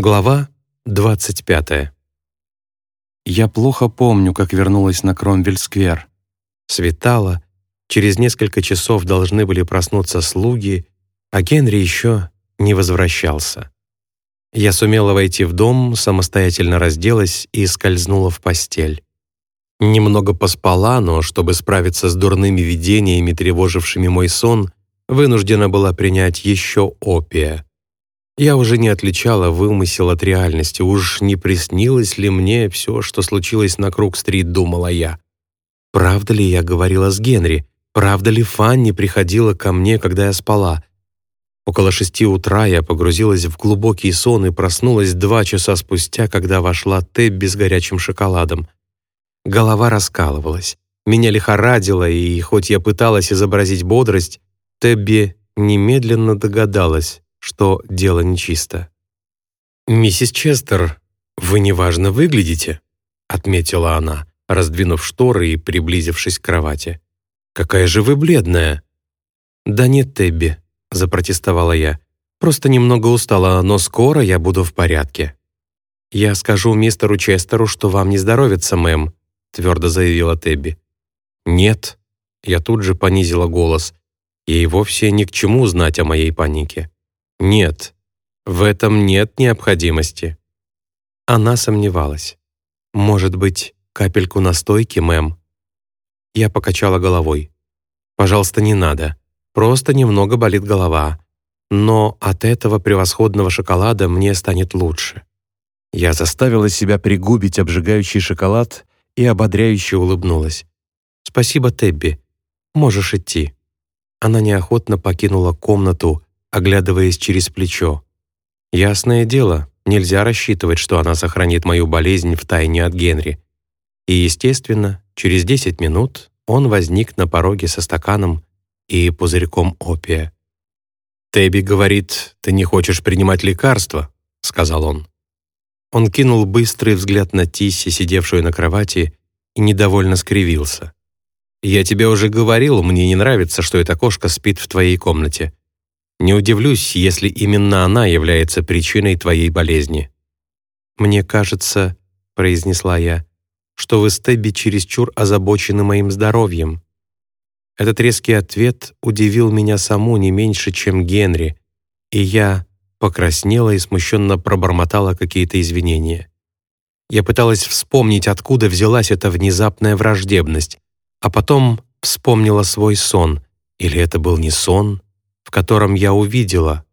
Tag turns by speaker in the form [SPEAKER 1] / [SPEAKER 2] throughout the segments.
[SPEAKER 1] Глава 25. Я плохо помню, как вернулась на Кромвель-сквер. Светало, через несколько часов должны были проснуться слуги, а Генри еще не возвращался. Я сумела войти в дом, самостоятельно разделась и скользнула в постель. Немного поспала, но чтобы справиться с дурными видениями, тревожившими мой сон, вынуждена была принять еще опия — я уже не отличала вымысел от реальности. Уж не приснилось ли мне все, что случилось на Круг-стрит, думала я. Правда ли я говорила с Генри? Правда ли Фанни приходила ко мне, когда я спала? Около шести утра я погрузилась в глубокий сон и проснулась два часа спустя, когда вошла Тебби с горячим шоколадом. Голова раскалывалась. Меня лихорадило, и хоть я пыталась изобразить бодрость, Тебби немедленно догадалась, что дело нечисто. «Миссис Честер, вы неважно выглядите», — отметила она, раздвинув шторы и приблизившись к кровати. «Какая же вы бледная!» «Да нет, Тебби», — запротестовала я. «Просто немного устала, но скоро я буду в порядке». «Я скажу мистеру Честеру, что вам не здоровится, мэм», — твердо заявила Тебби. «Нет», — я тут же понизила голос. Ей вовсе ни к чему знать о моей панике. Нет, в этом нет необходимости. Она сомневалась. Может быть, капельку настойки, мэм? Я покачала головой. Пожалуйста, не надо. Просто немного болит голова. Но от этого превосходного шоколада мне станет лучше. Я заставила себя пригубить обжигающий шоколад и ободряюще улыбнулась. «Спасибо, Тебби. Можешь идти». Она неохотно покинула комнату, оглядываясь через плечо. Ясное дело, нельзя рассчитывать, что она сохранит мою болезнь в тайне от Генри. И, естественно, через 10 минут он возник на пороге со стаканом и пузырьком опия. «Тэби говорит, ты не хочешь принимать лекарства», — сказал он. Он кинул быстрый взгляд на Тисси, сидевшую на кровати, и недовольно скривился. «Я тебе уже говорил, мне не нравится, что эта кошка спит в твоей комнате. Не удивлюсь, если именно она является причиной твоей болезни». «Мне кажется», — произнесла я, «что вы с Тебби чересчур озабочены моим здоровьем». Этот резкий ответ удивил меня саму не меньше, чем Генри, и я покраснела и смущенно пробормотала какие-то извинения. Я пыталась вспомнить, откуда взялась эта внезапная враждебность, а потом вспомнила свой сон. Или это был не сон, в котором я увидела.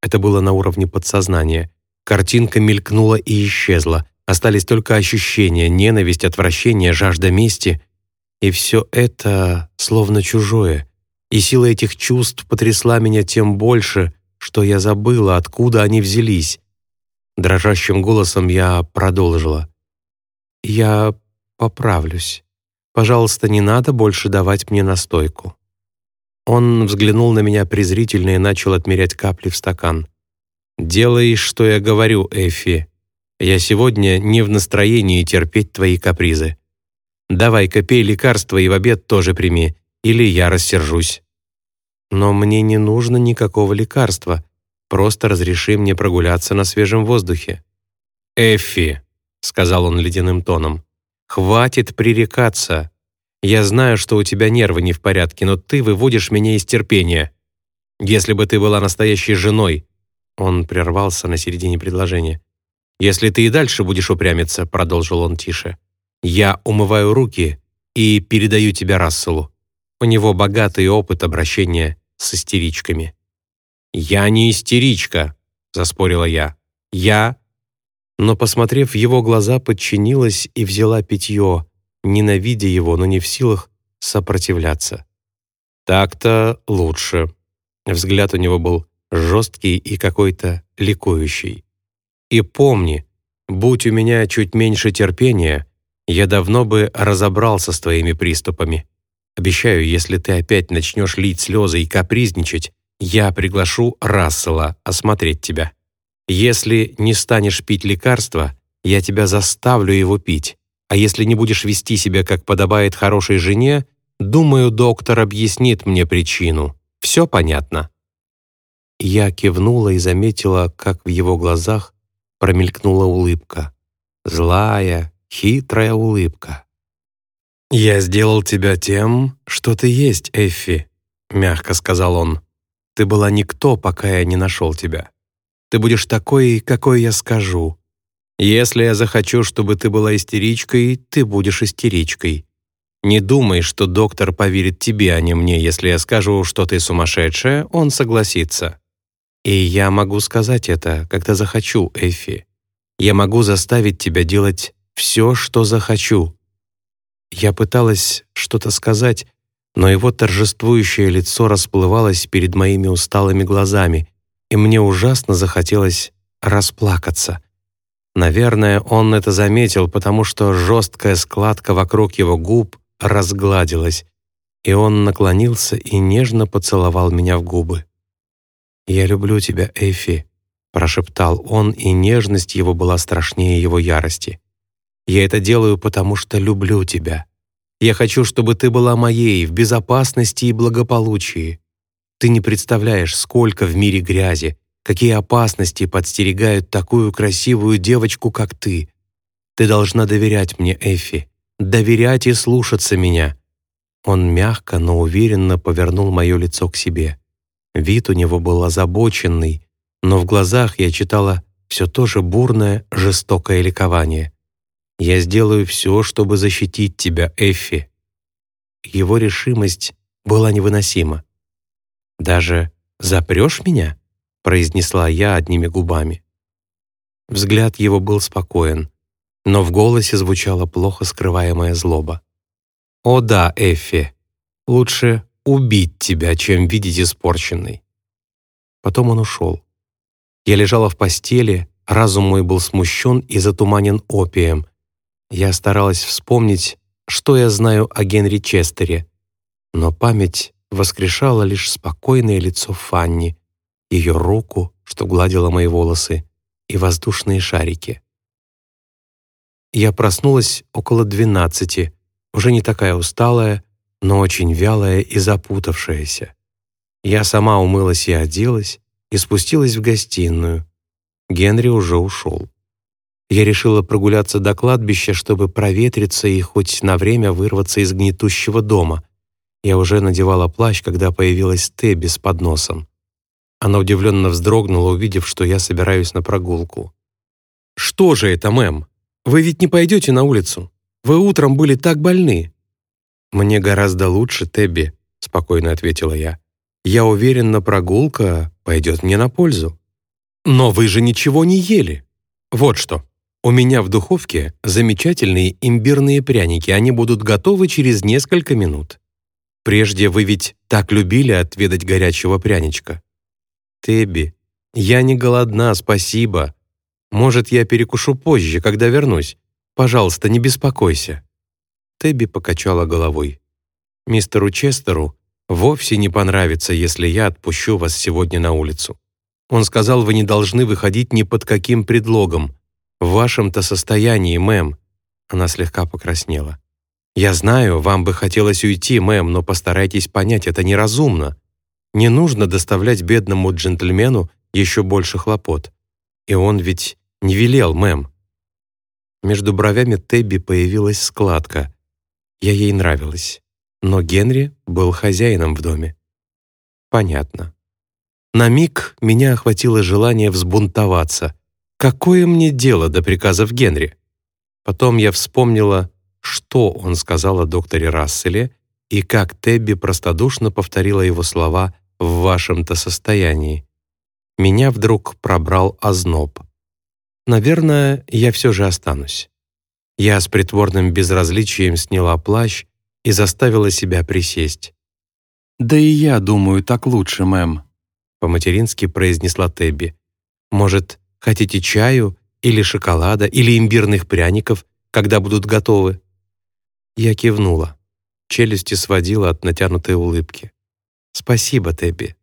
[SPEAKER 1] Это было на уровне подсознания. Картинка мелькнула и исчезла. Остались только ощущения, ненависть, отвращение, жажда мести. И все это словно чужое. И сила этих чувств потрясла меня тем больше, что я забыла, откуда они взялись. Дрожащим голосом я продолжила. «Я поправлюсь. Пожалуйста, не надо больше давать мне настойку». Он взглянул на меня презрительно и начал отмерять капли в стакан. «Делай, что я говорю, Эффи. Я сегодня не в настроении терпеть твои капризы. Давай-ка пей лекарство и в обед тоже прими, или я рассержусь». «Но мне не нужно никакого лекарства. Просто разреши мне прогуляться на свежем воздухе». «Эффи», — сказал он ледяным тоном, — «хватит пререкаться. Я знаю, что у тебя нервы не в порядке, но ты выводишь меня из терпения. Если бы ты была настоящей женой...» Он прервался на середине предложения. «Если ты и дальше будешь упрямиться», — продолжил он тише, «я умываю руки и передаю тебя Расселу. У него богатый опыт обращения с истеричками». «Я не истеричка», — заспорила я. «Я...» Но, посмотрев в его глаза, подчинилась и взяла питье, ненавидя его, но не в силах сопротивляться. Так-то лучше. Взгляд у него был жесткий и какой-то ликующий. И помни, будь у меня чуть меньше терпения, я давно бы разобрался с твоими приступами. Обещаю, если ты опять начнешь лить слезы и капризничать, я приглашу Рассела осмотреть тебя. Если не станешь пить лекарства, я тебя заставлю его пить. А если не будешь вести себя, как подобает хорошей жене, думаю, доктор объяснит мне причину. Все понятно?» Я кивнула и заметила, как в его глазах промелькнула улыбка. Злая, хитрая улыбка. «Я сделал тебя тем, что ты есть, Эффи», — мягко сказал он. «Ты была никто, пока я не нашел тебя. Ты будешь такой, какой я скажу. Если я захочу, чтобы ты была истеричкой, ты будешь истеричкой. Не думай, что доктор поверит тебе, а не мне. Если я скажу, что ты сумасшедшая, он согласится. И я могу сказать это, когда захочу, Эффи. Я могу заставить тебя делать все, что захочу». Я пыталась что-то сказать, но его торжествующее лицо расплывалось перед моими усталыми глазами, и мне ужасно захотелось расплакаться. Наверное, он это заметил, потому что жесткая складка вокруг его губ разгладилась, и он наклонился и нежно поцеловал меня в губы. «Я люблю тебя, Эйфи», — прошептал он, и нежность его была страшнее его ярости. «Я это делаю, потому что люблю тебя. Я хочу, чтобы ты была моей, в безопасности и благополучии. Ты не представляешь, сколько в мире грязи, какие опасности подстерегают такую красивую девочку, как ты. Ты должна доверять мне, Эфи, доверять и слушаться меня». Он мягко, но уверенно повернул мое лицо к себе. Вид у него был озабоченный, но в глазах я читала все то же бурное, жестокое ликование. «Я сделаю все, чтобы защитить тебя, Эффи». Его решимость была невыносима. «Даже запрешь меня?» — произнесла я одними губами. Взгляд его был спокоен, но в голосе звучала плохо скрываемая злоба. «О да, Эффи, лучше убить тебя, чем видеть испорченной». Потом он ушел. Я лежала в постели, разум мой был смущен и затуманен опием. Я старалась вспомнить, что я знаю о Генри Честере, но память воскрешала лишь спокойное лицо Фанни, ее руку, что гладила мои волосы, и воздушные шарики. Я проснулась около двенадцати, уже не такая усталая, но очень вялая и запутавшаяся. Я сама умылась и оделась, и спустилась в гостиную. Генри уже ушел. Я решила прогуляться до кладбища, чтобы проветриться и хоть на время вырваться из гнетущего дома. Я уже надевала плащ, когда появилась Тебби с подносом. Она удивленно вздрогнула, увидев, что я собираюсь на прогулку. «Что же это, мэм? Вы ведь не пойдете на улицу? Вы утром были так больны». «Мне гораздо лучше, Тебби», — спокойно ответила я. «Я уверена, прогулка пойдет мне на пользу». «Но вы же ничего не ели. Вот что. У меня в духовке замечательные имбирные пряники, они будут готовы через несколько минут. Прежде вы ведь так любили отведать горячего пряничка. Тебби, я не голодна, спасибо. Может, я перекушу позже, когда вернусь. Пожалуйста, не беспокойся». Тебби покачала головой. «Мистеру Честеру вовсе не понравится, если я отпущу вас сегодня на улицу. Он сказал, вы не должны выходить ни под каким предлогом. В вашем-то состоянии, мэм». Она слегка покраснела. «Я знаю, вам бы хотелось уйти, мэм, но постарайтесь понять, это неразумно. Не нужно доставлять бедному джентльмену еще больше хлопот. И он ведь не велел, мэм». Между бровями Тебби появилась складка. Я ей нравилась. Но Генри был хозяином в доме. Понятно. На миг меня охватило желание взбунтоваться. Какое мне дело до приказов Генри? Потом я вспомнила что он сказал о докторе Расселе и как Тебби простодушно повторила его слова «в вашем-то состоянии». Меня вдруг пробрал озноб. Наверное, я все же останусь. Я с притворным безразличием сняла плащ и заставила себя присесть. «Да и я думаю, так лучше, мэм», — по-матерински произнесла Тебби. «Может, хотите чаю или шоколада или имбирных пряников, когда будут готовы?» Я кивнула. Челюсти сводила от натянутой улыбки. «Спасибо, Тебби».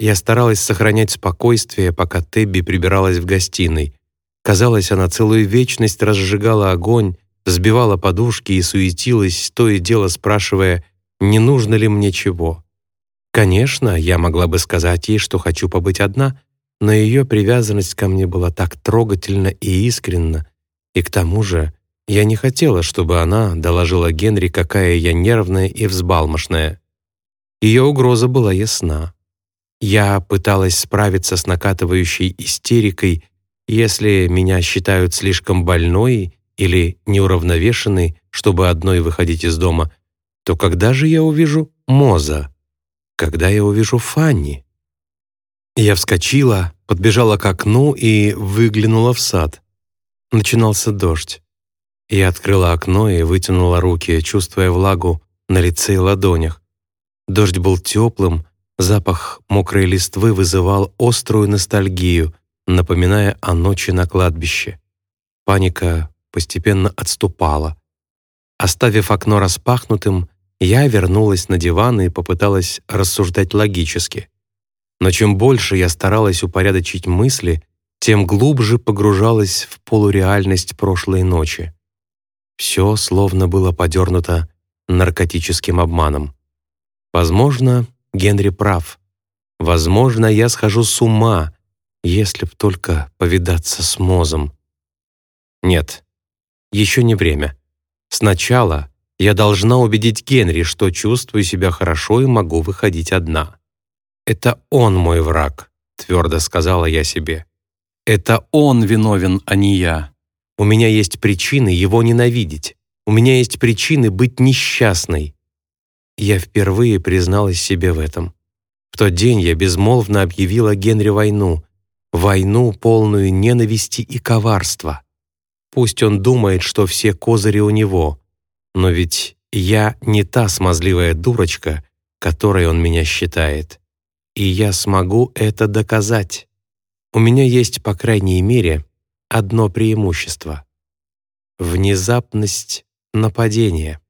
[SPEAKER 1] Я старалась сохранять спокойствие, пока Тебби прибиралась в гостиной. Казалось, она целую вечность разжигала огонь, взбивала подушки и суетилась, то и дело спрашивая, не нужно ли мне чего. Конечно, я могла бы сказать ей, что хочу побыть одна, но ее привязанность ко мне была так трогательна и искренна, и к тому же я не хотела, чтобы она доложила Генри, какая я нервная и взбалмошная. Ее угроза была ясна. Я пыталась справиться с накатывающей истерикой, если меня считают слишком больной или неуравновешенной, чтобы одной выходить из дома, то когда же я увижу Моза? Когда я увижу Фанни? Я вскочила, подбежала к окну и выглянула в сад. Начинался дождь. Я открыла окно и вытянула руки, чувствуя влагу на лице и ладонях. Дождь был теплым, запах мокрой листвы вызывал острую ностальгию, напоминая о ночи на кладбище. Паника постепенно отступала. Оставив окно распахнутым, я вернулась на диван и попыталась рассуждать логически. Но чем больше я старалась упорядочить мысли, тем глубже погружалась в полуреальность прошлой ночи. Все словно было подернуто наркотическим обманом. Возможно, Генри прав. Возможно, я схожу с ума, если б только повидаться с Мозом. Нет, еще не время. Сначала я должна убедить Генри, что чувствую себя хорошо и могу выходить одна. «Это он мой враг», — твердо сказала я себе. «Это он виновен, а не я. У меня есть причины его ненавидеть. У меня есть причины быть несчастной». Я впервые призналась себе в этом. В тот день я безмолвно объявила Генри войну, войну, полную ненависти и коварства. Пусть он думает, что все козыри у него, но ведь я не та смазливая дурочка, которой он меня считает и я смогу это доказать. У меня есть, по крайней мере, одно преимущество — внезапность нападения.